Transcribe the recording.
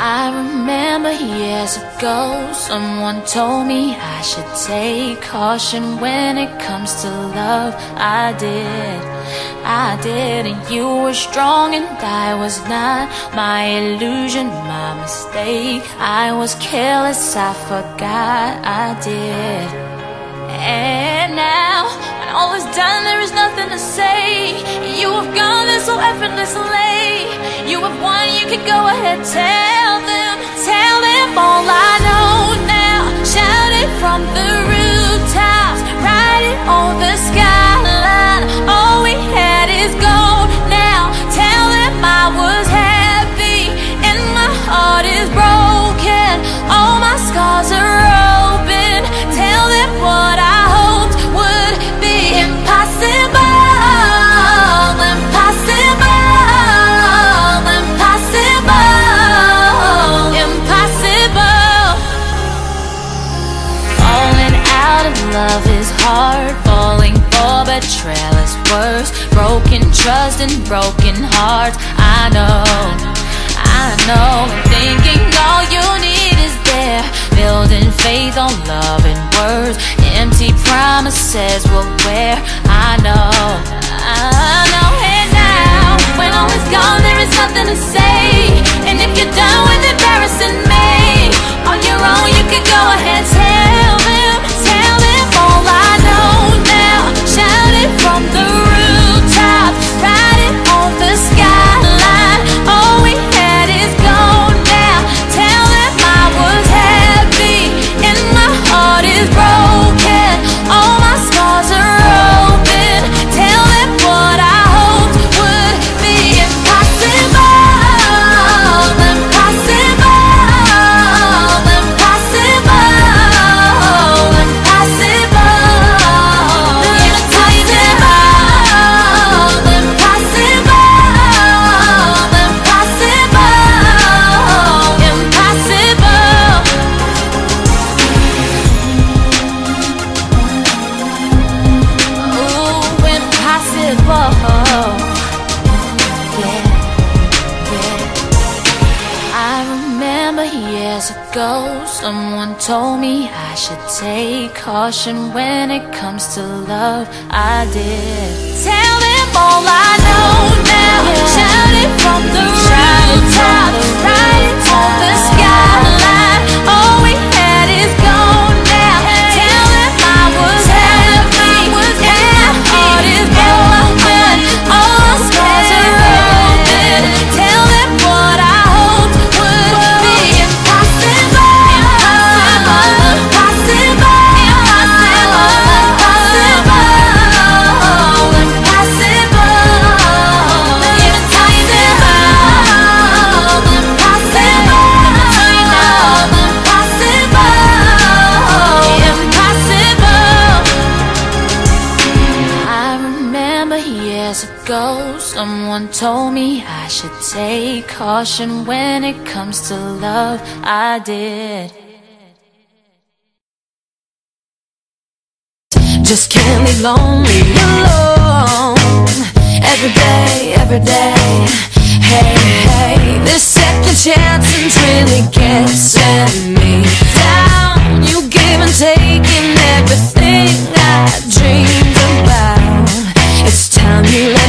I remember years ago, someone told me I should take caution when it comes to love. I did, I did, and you were strong and I was not. My illusion, my mistake. I was careless, I forgot I did. And now, when all is done, there is nothing to say. You have gone there so effortlessly. You have won, you can go ahead, tell love is hard. Falling for betrayal is worse. Broken trust and broken hearts. I know, I know. Thinking all you need is there. Building faith on love and words. Empty promises will wear. I know, I know. And now, when all is gone, ago, someone told me I should take caution when it comes to love. I did. Tell them all I know years ago, someone told me I should take caution when it comes to love. I did. Just can't be lonely alone Every day, every day Hey, hey This second chances really you